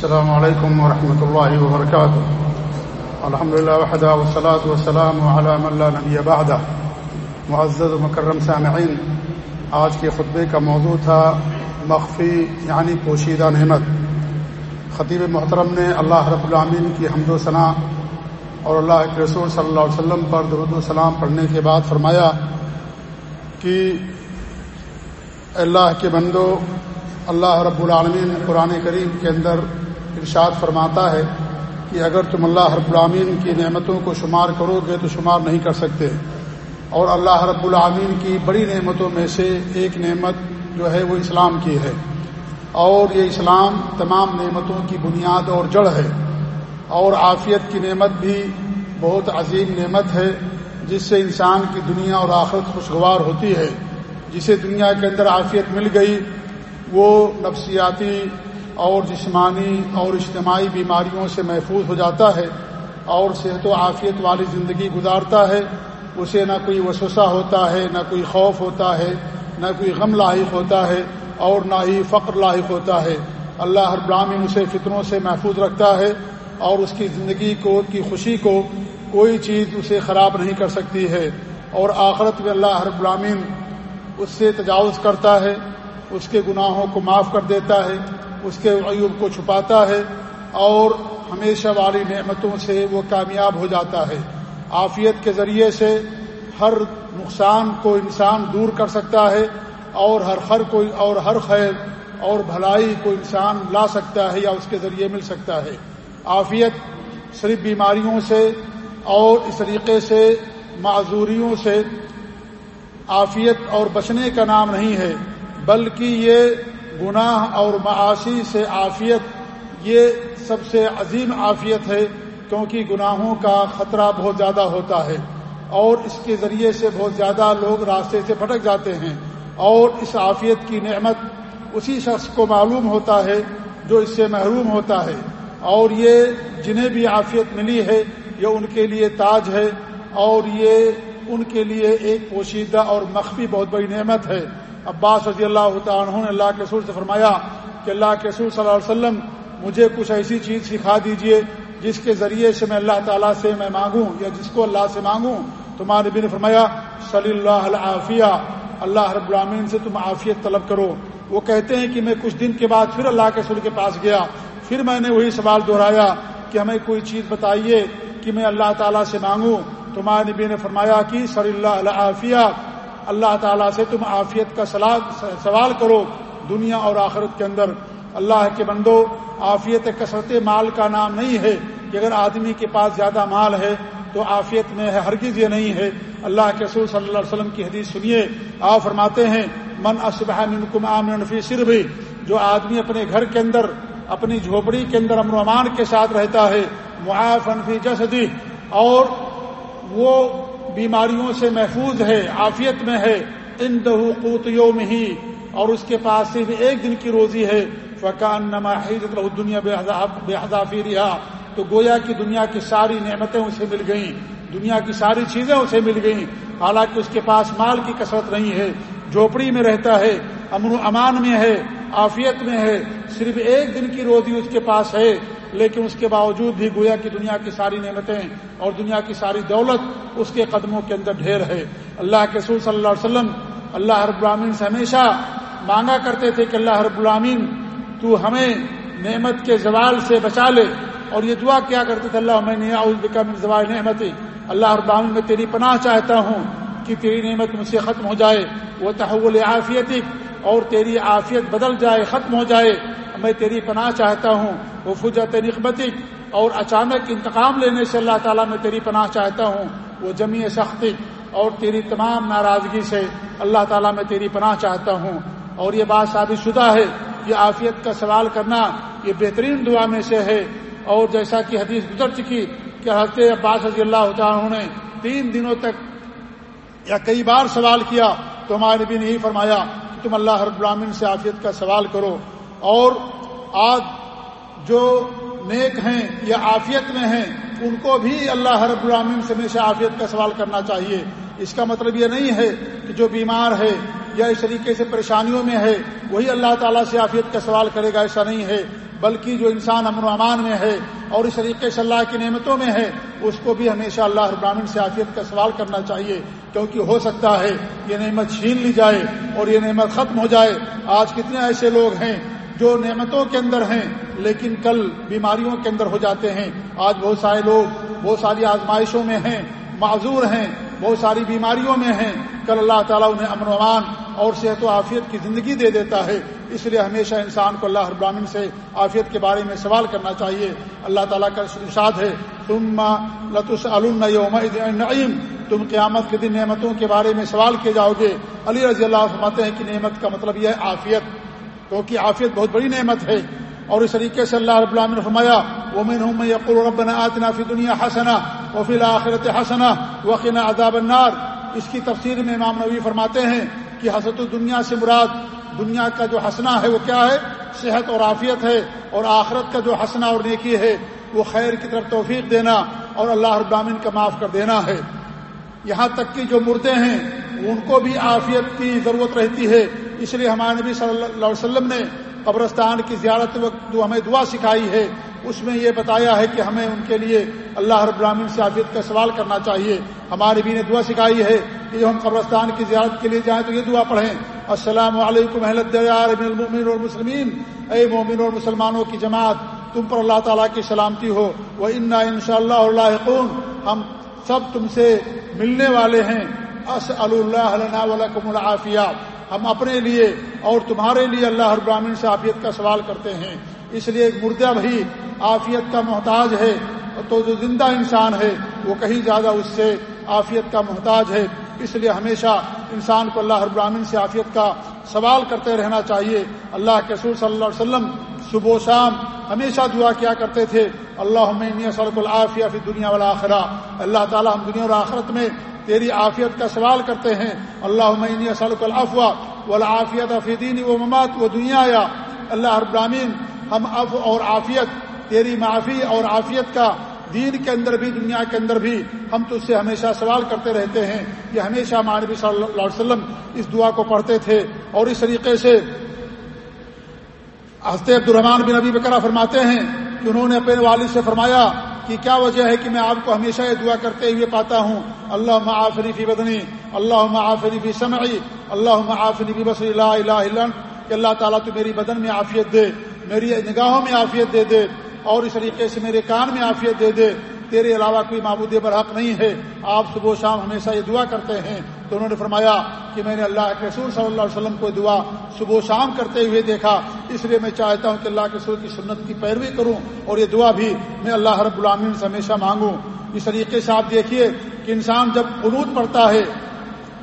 السلام علیکم ورحمۃ اللہ وبرکاتہ الحمد للہ وحدہ وسلاۃ وسلام علام اللہ نبی بعدہ معزز مکرم سامعین، آج کے خطبے کا موضوع تھا مخفی یعنی پوشیدہ نعمت. خطیب محترم نے اللہ رب العامین کی حمد و ثناء اور اللہ کے رسول صلی اللہ علیہ وسلم پر درود السلام پڑھنے کے بعد فرمایا کہ اللہ کے بندو، اللہ رب العالمین قرآن کریم کے اندر ارشاد فرماتا ہے کہ اگر تم اللہ رب العامین کی نعمتوں کو شمار کرو گے تو شمار نہیں کر سکتے۔ اور اللہ رب العامین کی بڑی نعمتوں میں سے ایک نعمت جو ہے وہ اسلام کی ہے۔ اور یہ اسلام تمام نعمتوں کی بنیاد اور جڑ ہے۔ اور عافیت کی نعمت بھی بہت عظیم نعمت ہے، جس سے انسان کی دنیا اور آخرت خوشگوار ہوتی ہے۔ جسے دنیا کے اندر عافیت مل گئی، وہ نفسیاتی اور جسمانی اور اجتماعی بیماریوں سے محفوظ ہو جاتا ہے اور صحت و عافیت والی زندگی گزارتا ہے۔ اسے نہ کوئی وسوسہ ہوتا ہے، نہ کوئی خوف ہوتا ہے، نہ کوئی غم لاحق ہوتا ہے اور نہ ہی فقر لاحق ہوتا ہے۔ اللہ ہر براہین اسے فطروں سے محفوظ رکھتا ہے اور اس کی زندگی کو کی خوشی کو کوئی چیز اسے خراب نہیں کر سکتی ہے۔ اور آخرت میں اللہ ہر غلامین اس سے تجاوز کرتا ہے، اس کے گناہوں کو معاف کر دیتا ہے۔ اس کے عیوب کو چھپاتا ہے اور ہمیشہ والی نعمتوں سے وہ کامیاب ہو جاتا ہے۔ عافیت کے ذریعے سے ہر نقصان کو انسان دور کر سکتا ہے اور ہر خر کو اور ہر خیر اور بھلائی کو انسان لا سکتا ہے یا اس کے ذریعے مل سکتا ہے۔ عافیت صرف بیماریوں سے اور اس طریقے سے معذوریوں سے عافیت اور بچنے کا نام نہیں ہے، بلکہ یہ گناہ اور معاشی سے عافیت، یہ سب سے عظیم عافیت ہے، کیونکہ گناہوں کا خطرہ بہت زیادہ ہوتا ہے۔ اور اس کے ذریعے سے بہت زیادہ لوگ راستے سے بھٹک جاتے ہیں۔ اور اس عافیت کی نعمت اسی شخص کو معلوم ہوتا ہے جو اس سے محروم ہوتا ہے۔ اور یہ جنہیں بھی عافیت ملی ہے، یہ ان کے لیے تاج ہے۔ اور یہ ان کے لیے ایک پوشیدہ اور مخفی بہت بڑی نعمت ہے۔ عباس رضی اللہ تعالیٰ نے اللہ کے سور سے فرمایا کہ اللہ کے سور صلی اللہ علیہ وسلم، مجھے کچھ ایسی چیز سکھا دیجیے جس کے ذریعے سے میں اللہ تعالیٰ سے میں مانگوں یا جس کو اللہ سے مانگوں۔ تمہارے نبی نے فرمایا، صلی اللہ عافیہ اللہ رب العامین سے تم عافیت طلب کرو۔ وہ کہتے ہیں کہ میں کچھ دن کے بعد پھر اللہ کے سر کے پاس گیا۔ پھر میں نے وہی سوال دہرایا کہ ہمیں کوئی چیز بتائیے کہ میں اللہ تعالیٰ سے مانگوں۔ تمہارے نبی نے فرمایا کہ، صلی اللہ عافیہ اللہ تعالیٰ سے تم عافیت کا سوال کرو دنیا اور آخرت کے اندر۔ اللہ کے بندو، عافیت کثرت مال کا نام نہیں ہے کہ اگر آدمی کے پاس زیادہ مال ہے تو عافیت میں ہے ہرگز یہ نہیں ہے۔ اللہ کے رسول صلی اللہ علیہ وسلم کی حدیث سنیے۔ آپ فرماتے ہیں، من اصبح منکم آمن فی سر بھی جو آدمی اپنے گھر کے اندر، اپنی جھوپڑی کے اندر امن و امان کے ساتھ رہتا ہے، معافن فی جسدی، اور وہ بیماریوں سے محفوظ ہے، عافیت میں ہے۔ ان دہو قوتوں میں ہی اور اس کے پاس صرف ایک دن کی روزی ہے۔ فقان نما حیرت دنیا بے حضافی رہا تو گویا کی دنیا کی ساری نعمتیں اسے مل گئیں۔ دنیا کی ساری چیزیں اسے مل گئیں۔ حالانکہ اس کے پاس مال کی کثرت نہیں ہے۔ جھوپڑی میں رہتا ہے امن و امان میں ہے، عافیت میں ہے۔ صرف ایک دن کی روزی اس کے پاس ہے۔ لیکن اس کے باوجود بھی گویا کی دنیا کی ساری نعمتیں اور دنیا کی ساری دولت اس کے قدموں کے اندر ڈھیر ہے۔ اللہ کے سور صلی اللہ علیہ وسلم اللہ رب العامین سے ہمیشہ مانگا کرتے تھے کہ اللہ رب العامین تو ہمیں نعمت کے زوال سے بچا لے۔ اور یہ دعا کیا کرتے تھے؟ اللہ میں من زوال نعمتی۔ اللہ رب العامین میں تیری پناہ چاہتا ہوں کہ تیری نعمت مجھ سے ختم ہو جائے۔ وہ تحول عافیتی اور تیری عافیت بدل جائے، ختم ہو جائے۔ میں تیری پناہ چاہتا ہوں، وہ فجت نقبتی اور اچانک انتقام لینے سے اللہ تعالیٰ میں تیری پناہ چاہتا ہوں، وہ جمی سختی۔ اور تیری تمام ناراضگی سے اللہ تعالیٰ میں تیری پناہ چاہتا ہوں۔ اور یہ بات ثابت شدہ ہے کہ عافیت کا سوال کرنا یہ بہترین دعا میں سے ہے۔ اور جیسا کہ حدیث گزر چکی کہ حضرت عباس رضی اللہ تعالیٰ نے تین دنوں تک یا کئی بار سوال کیا تو ہمارے نبی نے فرمایا کہ تم اللہ رب العالمین سے عافیت کا سوال کرو اور آج جو نیک ہیں یا عافیت میں ہیں، ان کو بھی اللہ رب العامن سے ہمیشہ عافیت کا سوال کرنا چاہیے۔ اس کا مطلب یہ نہیں ہے کہ جو بیمار ہے یا اس طریقے سے پریشانیوں میں ہے، وہی اللہ تعالیٰ سے عافیت کا سوال کرے گا، ایسا نہیں ہے۔ بلکہ جو انسان امن و امان میں ہے اور اس طریقے سے اللہ کی نعمتوں میں ہے، اس کو بھی ہمیشہ اللہ ابراہین سے عافیت کا سوال کرنا چاہیے۔ کیونکہ ہو سکتا ہے یہ نعمت چھین لی جائے اور یہ نعمت ختم ہو جائے۔ آج کتنے ایسے لوگ ہیں جو نعمتوں کے اندر ہیں، لیکن کل بیماریوں کے اندر ہو جاتے ہیں۔ آج بہت سارے لوگ بہت ساری آزمائشوں میں ہیں، معذور ہیں، بہت ساری بیماریوں میں ہیں۔ کل اللہ تعالیٰ انہیں امن و امان اور صحت و عافیت کی زندگی دے دیتا ہے۔ اس لیے ہمیشہ انسان کو اللہ ابراہین سے عافیت کے بارے میں سوال کرنا چاہیے۔ اللہ تعالیٰ کا ارشاد ہے تم لطس النعیم تم قیامت کے دن نعمتوں کے بارے میں سوال کیے جاؤ گے۔ علی رضی اللہ فرماتے ہیں کہ نعمت کا مطلب یہ ہے عافیت۔ کیونکہ عافیت بہت بڑی نعمت ہے۔ اور اس طریقے سے اللہ رب العالمین نے فرمایا ومن ہم یقول ربنا آتنا فی دنیا حسنا وفی الاخرت حسنا وقنا عذاب النار۔ اس کی تفسیر میں امام نبی فرماتے ہیں کہ حسرت الدنیا سے مراد دنیا کا جو حسنا ہے وہ کیا ہے؟ صحت اور عافیت ہے۔ اور آخرت کا جو حسنا اور نیکی ہے وہ خیر کی طرف توفیق دینا اور اللہ رب العالمین کا معاف کر دینا ہے۔ یہاں تک کہ جو مردے ہیں، ان کو بھی عافیت کی ضرورت رہتی ہے۔ اس لیے ہمارے نبی صلی اللہ علیہ وسلم نے قبرستان کی زیارت وقت جو ہمیں دعا سکھائی ہے، اس میں یہ بتایا ہے کہ ہمیں ان کے لیے اللہ رب العالمین سے عافیت کا سوال کرنا چاہیے۔ ہمارے بھی نے دعا سکھائی ہے کہ جب ہم قبرستان کی زیارت کے لیے جائیں تو یہ دعا پڑھیں۔ السلام علیکم احلت المین اور مسلمین اے مومن اور مسلمانوں کی جماعت، تم پر اللہ تعالیٰ کی سلامتی ہو۔ وہ انا ان شاء اللہ اللہ ہم سب تم سے ملنے والے ہیں۔ اس اللہ ولکم العافیہ۔ ہم اپنے لیے اور تمہارے لیے اللہ ابراہین سے عافیت کا سوال کرتے ہیں۔ اس لیے ایک مردہ بھی عافیت کا محتاج ہے۔ تو جو زندہ انسان ہے، وہ کہیں زیادہ اس سے عافیت کا محتاج ہے۔ اس لیے ہمیشہ انسان کو اللہ ابراہین سے عافیت کا سوال کرتے رہنا چاہیے۔ اللہ کے رسول صلی اللہ علیہ وسلم صبح و شام ہمیشہ دعا کیا کرتے تھے اللہ سڑک العافیہ فی دنیا والا آخرہ اللہ تعالیٰ ہم دنیا اور آخرت میں تیری عافیت کا سوال کرتے ہیں اللہ عمینی سڑک الافوا والعافیت فی دینی و ممات و دنیا یا اللہ ابراہین ہم اف اور عافیت، تیری معافی اور عافیت کا دین کے اندر بھی، دنیا کے اندر بھی ہم تو اس سے ہمیشہ سوال کرتے رہتے ہیں کہ ہمیشہ مانبی صلی اللہ علیہ وسلم اس دعا کو پڑھتے تھے اور اس طریقے سے ہست عبد الرحمان بن نبی بکرا فرماتے ہیں کہ انہوں نے اپنے والد سے فرمایا کہ کیا وجہ ہے کہ میں آپ کو ہمیشہ یہ دعا کرتے ہوئے پاتا ہوں؟ اللہ معافری فی بدنی اللہ معافری فی سمعی اللہ معافری فی بصری، لا الہ الا کہ اللہ تعالیٰ تو میری بدن میں عافیت دے، میری نگاہوں میں عافیت دے دے، اور اس طریقے سے میرے کان میں عافیت دے دے۔ تیرے علاوہ کوئی معبود برحق نہیں ہے، آپ صبح و شام ہمیشہ یہ دعا کرتے ہیں۔ تو انہوں نے فرمایا کہ میں نے اللہ کے رسول صلی اللہ علیہ وسلم کو دعا صبح و شام کرتے ہوئے دیکھا، اس لیے میں چاہتا ہوں کہ اللہ کے رسول کی سنت کی پیروی کروں اور یہ دعا بھی میں اللہ رب العامین سے ہمیشہ مانگوں۔ اس طریقے سے آپ دیکھیے کہ انسان جب قنوت پڑتا ہے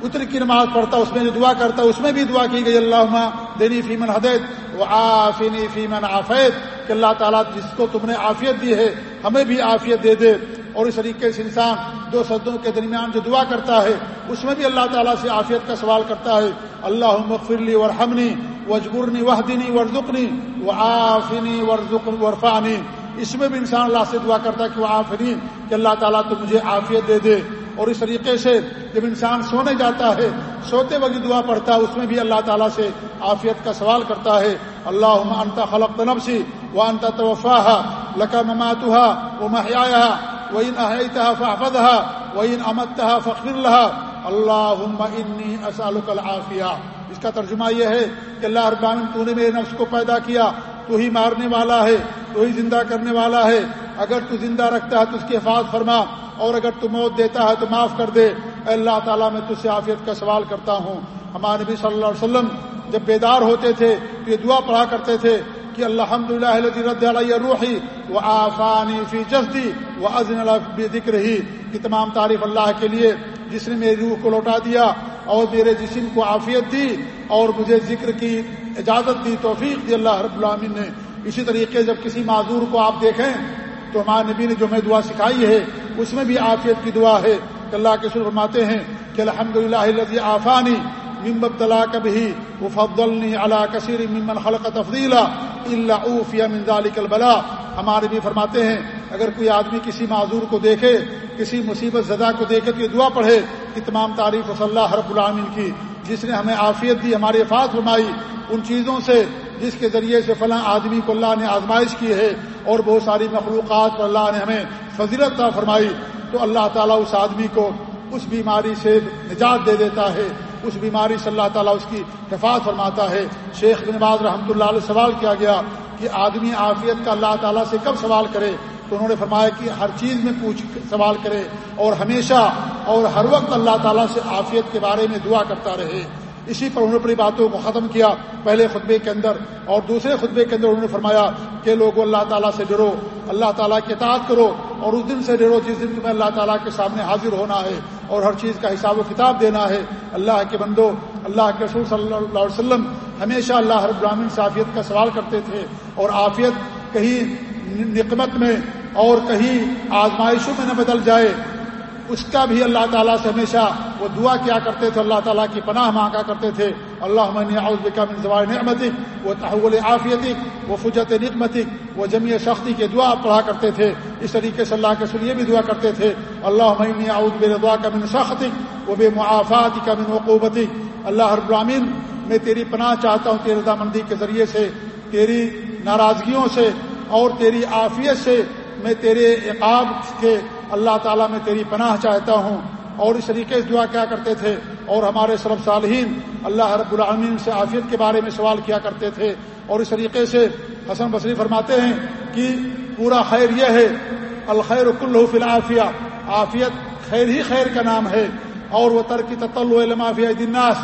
اتر کی نماز پڑھتا، اس میں جو دعا کرتا، اس میں بھی دعا کی گئی اللہ دینی فیمن حدیت وہ آفینی فیمن آفیت کہ اللہ تعالیٰ جس کو تم نے عافیت دی ہے، ہمیں بھی عافیت دے دے۔ اور اس طریقے سے انسان دو سدوں کے درمیان جو دعا کرتا ہے، اس میں بھی اللہ تعالیٰ سے عافیت کا سوال کرتا ہے۔ اللہ مغفرلی ورحمنی وجبرنی وحدنی ورزقنی و آفنی ورژ ورفانی اس میں بھی انسان اللہ سے دعا کرتا ہے کہ وہ آفرین کہ اللہ تعالیٰ تو مجھے عافیت دے دے۔ اور اس طریقے سے جب انسان سونے جاتا ہے، سوتے وقت دعا پڑھتا ہے، اس میں بھی اللہ تعالیٰ سے عافیت کا سوال کرتا ہے۔ اللہ انتا خلق نفسی و انتا توفا لکا مماتہ و محیا وہ ان احتہ فحفظہ وہ ان امتہ فخر الحا اللہ انی اسالک العافیہ۔ اس کا ترجمہ یہ ہے کہ اللہ اربان تو نے میرے نفس کو پیدا کیا، تو ہی مارنے والا ہے، تو ہی زندہ کرنے والا ہے۔ اگر تو زندہ رکھتا ہے تو اس کی حفاظت فرما۔ اور اگر تو موت دیتا ہے تو معاف کر دے۔ اے اللہ تعالیٰ، میں تجھ سے عافیت کا سوال کرتا ہوں۔ ہمارے نبی صلی اللہ علیہ وسلم جب بیدار ہوتے تھے تو یہ دعا پڑھا کرتے تھے کہ الحمد للہ رد علیہ روحی وہ آفانی فی جسدی وہ عظم اللہ ذکر ہی کہ تمام تعریف اللہ کے لیے، جس نے میری روح کو لوٹا دیا اور میرے جسم کو عافیت دی اور مجھے ذکر کی اجازت دی، توفیق دی۔ اللہ رب العامن نے۔ اسی طریقے جب کسی معذور کو آپ دیکھیں تو ہمارے نبی نے جو میں دعا سکھائی ہے اس میں بھی عافیت کی دعا ہے کہ اللہ کے سر فرماتے ہیں کہ الحمد للہ آفانی ممبب طلا کبھی وہ فضلنی اللہ کثیر ممن خلق تفضیلا اللہ اوفیا منظال البلا ہمارے بھی فرماتے ہیں، اگر کوئی آدمی کسی معذور کو دیکھے، کسی مصیبت زدہ کو دیکھے تو یہ دعا پڑھے کہ تمام تعریف صلی اللہ رب العامن کی، جس نے ہمیں عافیت دی، ہماری افاظ فرمائی ان چیزوں سے جس کے ذریعے سے فلاں آدمی کو اللہ نے آزمائش کی ہے اور بہت ساری مخلوقات پر اللہ نے ہمیں فضیلت فرمائی تو اللہ تعالیٰ اس آدمی کو اس بیماری سے نجات دے دیتا ہے۔ اس بیماری سے اللہ تعالیٰ اس کی حفاظت فرماتا ہے۔ شیخ بن باز رحمۃ اللہ علیہ سوال کیا گیا کہ آدمی عافیت کا اللہ تعالیٰ سے کب سوال کرے؟ تو انہوں نے فرمایا کہ ہر چیز میں پوچھ سوال کرے اور ہمیشہ اور ہر وقت اللہ تعالیٰ سے عافیت کے بارے میں دعا کرتا رہے۔ اسی پر انہوں نے اپنی باتوں کو ختم کیا پہلے خطبے کے اندر اور دوسرے خطبے کے اندر انہوں نے فرمایا کہ لوگوں اللہ تعالیٰ سے ڈرو، اللہ تعالیٰ کی اطاعت کرو۔ اور اس دن سے ڈرو، جس دن تمہیں اللہ تعالیٰ کے سامنے حاضر ہونا ہے اور ہر چیز کا حساب و کتاب دینا ہے، اللہ کے بندو، اللہ کے رسول صلی اللہ علیہ وسلم ہمیشہ اللہ ہر براہین سے عافیت کا سوال کرتے تھے اور عافیت کہیں نقمت میں اور کہیں آزمائشوں میں نہ بدل جائے۔ اس کا بھی اللہ تعالیٰ سے ہمیشہ وہ دعا کیا کرتے تھے، اللہ تعالیٰ کی پناہ مانگا کرتے تھے۔ اللہ بکا من زوائے نعمتک وہ تحول عافیتک وہ فجت نعمتک وہ جمی سختی کے دعا پڑھا کرتے تھے، اس طریقے سے اللہ کے سلیے بھی دعا کرتے تھے اللہ عود بے دعا کا من سختک وہ بے معافات کا من وقوبتک اللہ ہر برامین میں تیری پناہ چاہتا ہوں تیری رضامندی کے ذریعے سے، تیری ناراضگیوں سے اور تیری عافیت سے میں تیرے عقاب کے اللہ تعالیٰ میں تیری پناہ چاہتا ہوں۔ اور اس طریقے سے دعا کیا کرتے تھے اور ہمارے سرب صالحین اللہ رب العالمین سے عافیت کے بارے میں سوال کیا کرتے تھے اور اس طریقے سے حسن بصری فرماتے ہیں کہ پورا خیر یہ ہے، الخیر کل فی العافیہ۔ عافیت خیر ہی خیر کا نام ہے۔ اور وہ ترکی تطلعافیہ دناس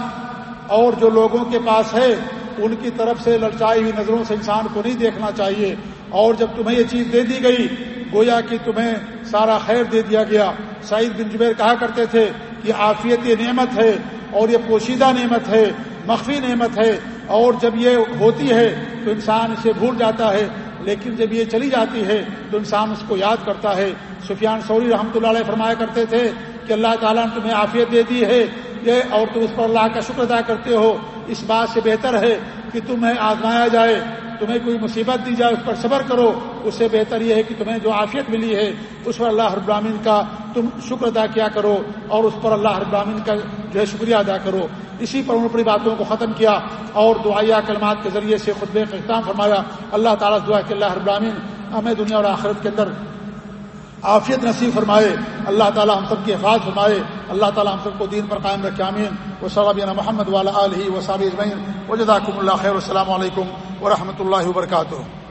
اور جو لوگوں کے پاس ہے، ان کی طرف سے لڑچائی ہوئی نظروں سے انسان کو نہیں دیکھنا چاہیے۔ اور جب تمہیں یہ چیز دے دی گئی گویا کہ تمہیں سارا خیر دے دیا گیا۔ سعید بن جبیر کہا کرتے تھے کہ عافیت یہ نعمت ہے اور یہ پوشیدہ نعمت ہے، مخفی نعمت ہے اور جب یہ ہوتی ہے تو انسان اسے بھول جاتا ہے، لیکن جب یہ چلی جاتی ہے تو انسان اس کو یاد کرتا ہے۔ سفیان سوری رحمۃ اللہ علیہ فرمایا کرتے تھے کہ اللہ تعالیٰ نے تمہیں عافیت دے دی ہے۔ یہ اور تم اس پر اللہ کا شکر ادا کرتے ہو۔ اس بات سے بہتر ہے کہ تمہیں آزمایا جائے۔ تمہیں کوئی مصیبت دی جائے، اس پر صبر کرو۔ اس سے بہتر یہ ہے کہ تمہیں جو عافیت ملی ہے، اس پر اللہ ہر کا تم شکر ادا کیا کرو اور اس پر اللہ ہر کا جو ہے شکریہ ادا کرو۔ اسی پر انہوں اپنی باتوں کو ختم کیا اور دعائیا کلمات کے ذریعے سے خطبے کا اختتام فرمایا۔ اللہ تعالیٰ دعا کہ اللہ ہر ہمیں دنیا اور آخرت کے اندر عافیت نصیب فرمائے۔ اللہ تعالیٰ ہم سب کی حفاظ فرمائے۔ اللہ تعالیٰ ہم سب کو دین پر قائم رکھے امین و صابین محمد والا علیہ و صابی اجمعین۔ و جداکم اللہ خیر۔ السلام علیکم ورحمۃ اللہ وبرکاتہ۔